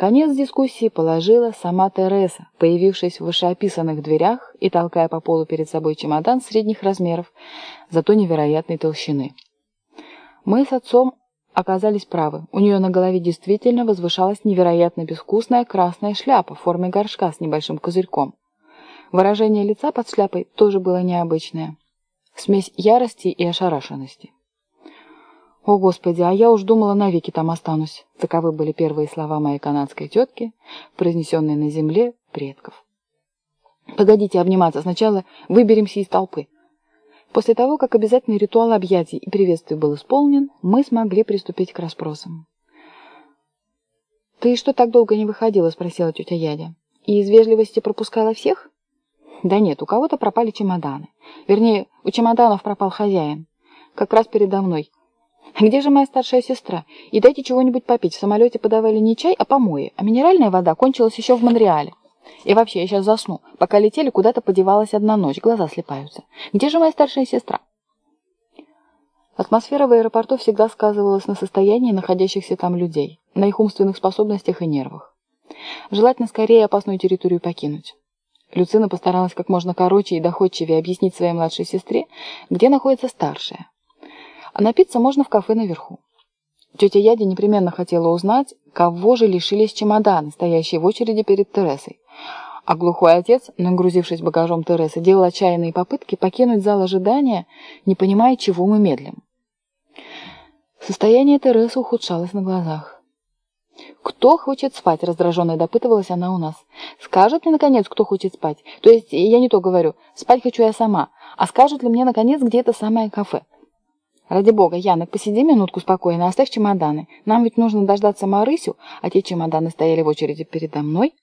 Конец дискуссии положила сама Тереса, появившись в вышеописанных дверях и толкая по полу перед собой чемодан средних размеров, зато невероятной толщины. Мы с отцом оказались правы. У нее на голове действительно возвышалась невероятно безвкусная красная шляпа в форме горшка с небольшим козырьком. Выражение лица под шляпой тоже было необычное. Смесь ярости и ошарашенности. «О, Господи, а я уж думала, навеки там останусь». Таковы были первые слова моей канадской тетки, произнесенные на земле предков. «Погодите обниматься, сначала выберемся из толпы». После того, как обязательный ритуал объятий и приветствий был исполнен, мы смогли приступить к расспросам. «Ты что так долго не выходила?» – спросила тетя Ядя. «И из вежливости пропускала всех?» «Да нет, у кого-то пропали чемоданы. Вернее, у чемоданов пропал хозяин. Как раз передо мной. Где же моя старшая сестра? И дайте чего-нибудь попить. В самолете подавали не чай, а помои. А минеральная вода кончилась еще в Монреале. И вообще, я сейчас засну. Пока летели, куда-то подевалась одна ночь. Глаза слепаются. Где же моя старшая сестра? Атмосфера в аэропорту всегда сказывалась на состоянии находящихся там людей, на их умственных способностях и нервах. Желательно скорее опасную территорию покинуть. Люцина постаралась как можно короче и доходчивее объяснить своей младшей сестре, где находится старшая. А напиться можно в кафе наверху. Тетя Яди непременно хотела узнать, кого же лишились чемоданы, стоящие в очереди перед Тересой. А глухой отец, нагрузившись багажом Тересы, делал отчаянные попытки покинуть зал ожидания, не понимая, чего мы медлим. Состояние Тересы ухудшалось на глазах. «Кто хочет спать?» – раздраженно допытывалась она у нас. «Скажет мне, наконец, кто хочет спать? То есть, я не то говорю, спать хочу я сама. А скажут ли мне, наконец, где это самое кафе?» «Ради бога, Янок, посиди минутку спокойно, оставь чемоданы. Нам ведь нужно дождаться Марысю, а те чемоданы стояли в очереди передо мной.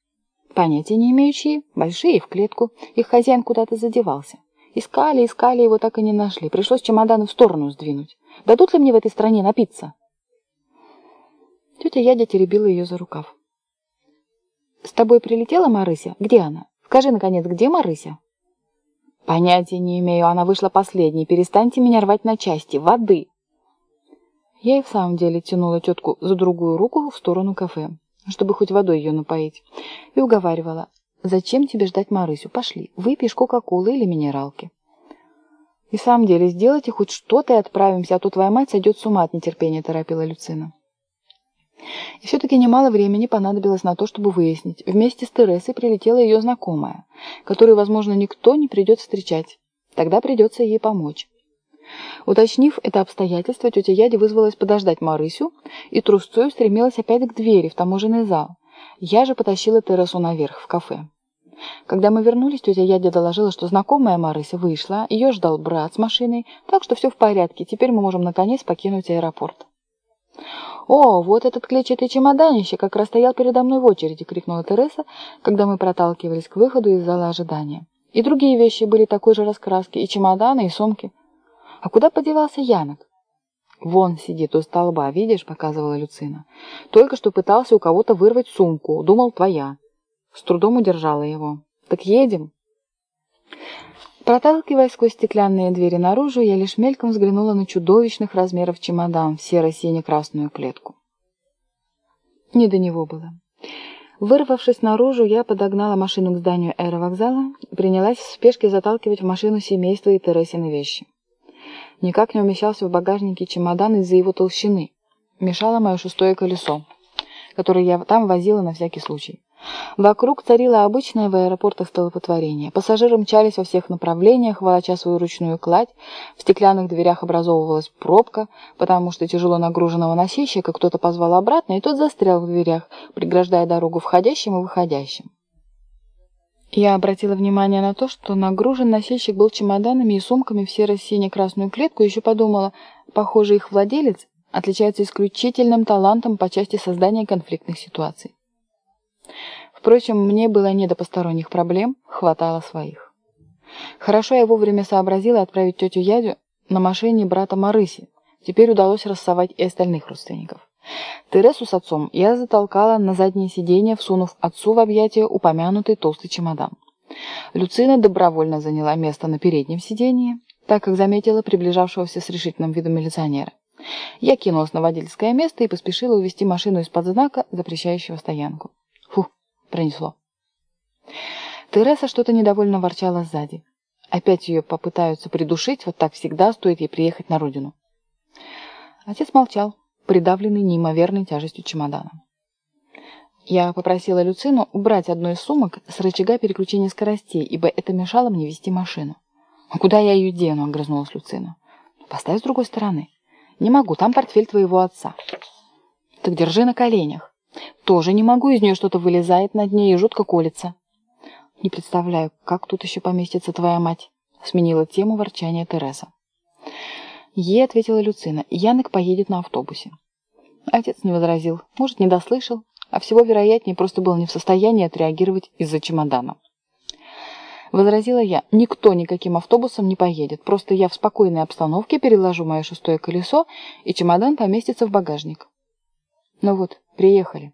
Понятия не имеющие, большие, в клетку. Их хозяин куда-то задевался. Искали, искали, его так и не нашли. Пришлось чемоданы в сторону сдвинуть. Дадут ли мне в этой стране напиться?» Тетя Ядя теребила ее за рукав. «С тобой прилетела Марыся? Где она? Скажи, наконец, где Марыся?» «Понятия не имею, она вышла последней. Перестаньте меня рвать на части. Воды!» Я и в самом деле тянула тетку за другую руку в сторону кафе, чтобы хоть водой ее напоить, и уговаривала. «Зачем тебе ждать Марысю? Пошли, выпьешь кока-колы или минералки». «И в самом деле, сделайте хоть что-то и отправимся, а то твоя мать сойдет с ума от нетерпения», — торопила Люцина. И все-таки немало времени понадобилось на то, чтобы выяснить. Вместе с Тересой прилетела ее знакомая, которую, возможно, никто не придет встречать. Тогда придется ей помочь. Уточнив это обстоятельство, тетя Яди вызвалась подождать Марысю и трусцой стремилась опять к двери в таможенный зал. Я же потащила Тересу наверх, в кафе. Когда мы вернулись, тетя Ядя доложила, что знакомая Марыся вышла, ее ждал брат с машиной, так что все в порядке, теперь мы можем наконец покинуть аэропорт. «О, вот этот клетчатый чемоданище как раз стоял передо мной в очереди!» — крикнула Тереса, когда мы проталкивались к выходу из зала ожидания. И другие вещи были такой же раскраски, и чемоданы, и сумки. А куда подевался Янок? «Вон сидит у столба, видишь?» — показывала Люцина. «Только что пытался у кого-то вырвать сумку. Думал, твоя. С трудом удержала его. Так едем?» Проталкиваясь сквозь стеклянные двери наружу, я лишь мельком взглянула на чудовищных размеров чемодан в серо-сине-красную клетку. Не до него было. Вырвавшись наружу, я подогнала машину к зданию аэровокзала и принялась в спешке заталкивать в машину семейство и Тересины вещи. Никак не умещался в багажнике чемодан из-за его толщины. Мешало мое шестое колесо, которое я там возила на всякий случай. Вокруг царило обычное в аэропортах столпотворение. Пассажиры мчались во всех направлениях, волоча свою ручную кладь. В стеклянных дверях образовывалась пробка, потому что тяжело нагруженного носильщика кто-то позвал обратно, и тот застрял в дверях, преграждая дорогу входящим и выходящим. Я обратила внимание на то, что нагружен носильщик был чемоданами и сумками в серо-сине-красную клетку, и еще подумала, похоже, их владелец отличается исключительным талантом по части создания конфликтных ситуаций. Впрочем, мне было не до посторонних проблем, хватало своих. Хорошо я вовремя сообразила отправить тетю Ядю на машине брата Марыси. Теперь удалось рассовать и остальных родственников. Тересу с отцом я затолкала на заднее сиденье, всунув отцу в объятия упомянутый толстый чемодан. Люцина добровольно заняла место на переднем сиденье, так как заметила приближавшегося с решительным видом милиционера. Я кинулась на водительское место и поспешила увести машину из-под знака, запрещающего стоянку. Пронесло. Тереса что-то недовольно ворчала сзади. Опять ее попытаются придушить, вот так всегда стоит ей приехать на родину. Отец молчал, придавленный неимоверной тяжестью чемодана. Я попросила Люцину убрать одну из сумок с рычага переключения скоростей, ибо это мешало мне вести машину. «А куда я ее дену?» — огрызнулась Люцина. «Поставь с другой стороны». «Не могу, там портфель твоего отца». «Так держи на коленях». «Тоже не могу, из нее что-то вылезает на дне и жутко колется». «Не представляю, как тут еще поместится твоя мать?» — сменила тему ворчания Тереса. Ей ответила Люцина. Янок поедет на автобусе. Отец не возразил. Может, не дослышал, а всего вероятнее просто был не в состоянии отреагировать из-за чемодана. Возразила я, никто никаким автобусом не поедет, просто я в спокойной обстановке переложу мое шестое колесо, и чемодан поместится в багажник. Ну вот, приехали.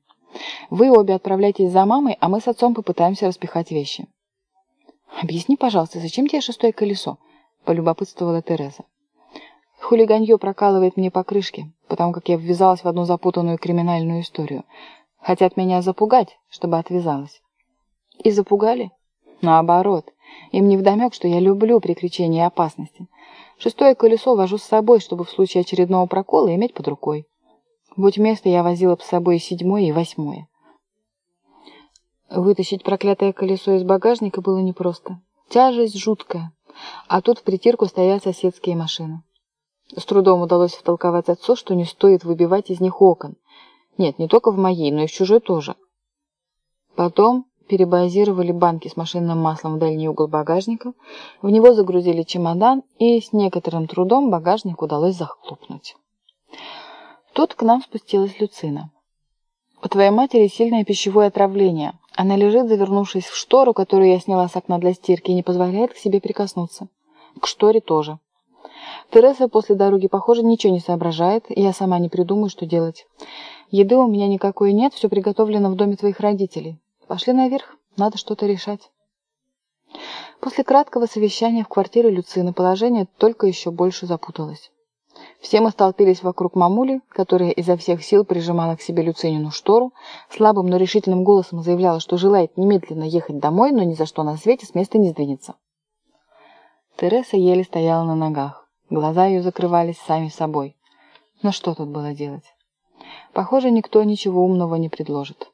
Вы обе отправляйтесь за мамой, а мы с отцом попытаемся распихать вещи. Объясни, пожалуйста, зачем тебе шестое колесо? Полюбопытствовала Тереза. Хулиганье прокалывает мне по крышке, потому как я ввязалась в одну запутанную криминальную историю. Хотят меня запугать, чтобы отвязалась. И запугали? Наоборот. Им не вдомек, что я люблю приключения и опасности. Шестое колесо вожу с собой, чтобы в случае очередного прокола иметь под рукой. Будь место, я возила бы с собой и седьмое, и восьмое. Вытащить проклятое колесо из багажника было непросто. Тяжесть жуткая. А тут в притирку стоят соседские машины. С трудом удалось втолковать отцу, что не стоит выбивать из них окон. Нет, не только в моей, но и в чужой тоже. Потом перебазировали банки с машинным маслом в дальний угол багажника, в него загрузили чемодан, и с некоторым трудом багажник удалось захлопнуть. Тут к нам спустилась Люцина. «У твоей матери сильное пищевое отравление. Она лежит, завернувшись в штору, которую я сняла с окна для стирки, и не позволяет к себе прикоснуться. К шторе тоже. Тереса после дороги, похоже, ничего не соображает, и я сама не придумаю, что делать. Еды у меня никакой нет, все приготовлено в доме твоих родителей. Пошли наверх, надо что-то решать. После краткого совещания в квартире Люцины положение только еще больше запуталось. Все мы столпились вокруг мамули, которая изо всех сил прижимала к себе Люцинину штору, слабым, но решительным голосом заявляла, что желает немедленно ехать домой, но ни за что на свете с места не сдвинется. Тереса еле стояла на ногах. Глаза ее закрывались сами собой. Но что тут было делать? Похоже, никто ничего умного не предложит.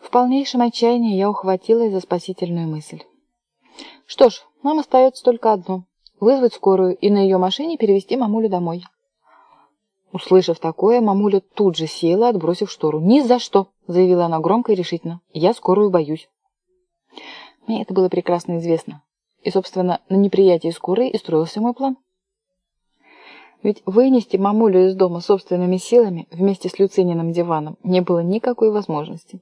В полнейшем отчаянии я ухватилась за спасительную мысль. Что ж, нам остается только одно — вызвать скорую и на ее машине перевести мамулю домой. Услышав такое, мамуля тут же села, отбросив штору. «Ни за что!» — заявила она громко и решительно. «Я скорую боюсь». Мне это было прекрасно известно. И, собственно, на неприятие скорой и строился мой план. Ведь вынести мамулю из дома собственными силами вместе с Люцининым диваном не было никакой возможности.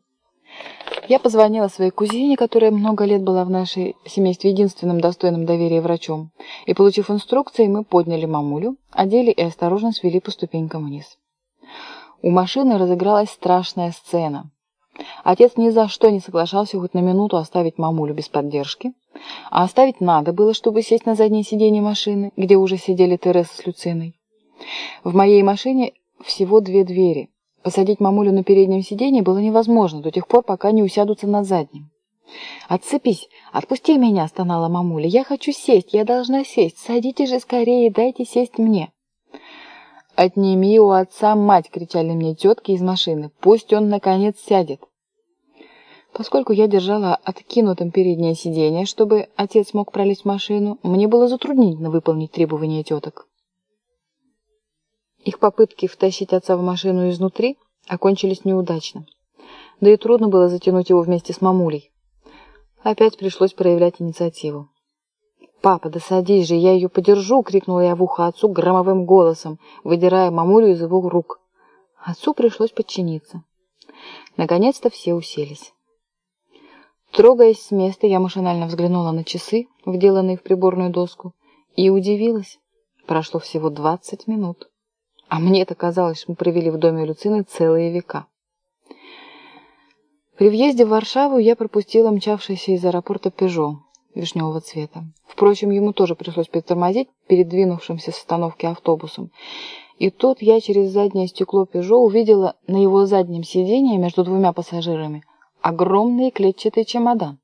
Я позвонила своей кузине, которая много лет была в нашей семействе единственным достойным доверия врачом, и, получив инструкции, мы подняли мамулю, одели и осторожно свели по ступенькам вниз. У машины разыгралась страшная сцена. Отец ни за что не соглашался хоть на минуту оставить мамулю без поддержки, а оставить надо было, чтобы сесть на заднее сиденье машины, где уже сидели Тереса с Люциной. В моей машине всего две двери. Посадить мамулю на переднем сиденье было невозможно до тех пор, пока не усядутся на заднем. «Отцепись! Отпусти меня!» – стонала мамуля. «Я хочу сесть! Я должна сесть! Садите же скорее дайте сесть мне!» «Отними у отца мать!» – кричали мне тетки из машины. «Пусть он, наконец, сядет!» Поскольку я держала откинутым переднее сиденье, чтобы отец мог пролезть в машину, мне было затруднительно выполнить требования теток. Их попытки втащить отца в машину изнутри окончились неудачно. Да и трудно было затянуть его вместе с мамулей. Опять пришлось проявлять инициативу. «Папа, да садись же, я ее подержу!» — крикнула я в ухо отцу громовым голосом, выдирая мамулю из его рук. Отцу пришлось подчиниться. Наконец-то все уселись. Трогаясь с места, я машинально взглянула на часы, вделанные в приборную доску, и удивилась. Прошло всего двадцать минут. А мне-то казалось, что мы провели в доме Люцины целые века. При въезде в Варшаву я пропустила мчавшийся из аэропорта «Пежо». вишневого цвета. Впрочем, ему тоже пришлось притормозить перед двинувшимся с остановки автобусом. И тут я через заднее стекло «Пежо» увидела на его заднем сиденье между двумя пассажирами огромный клетчатый чемодан.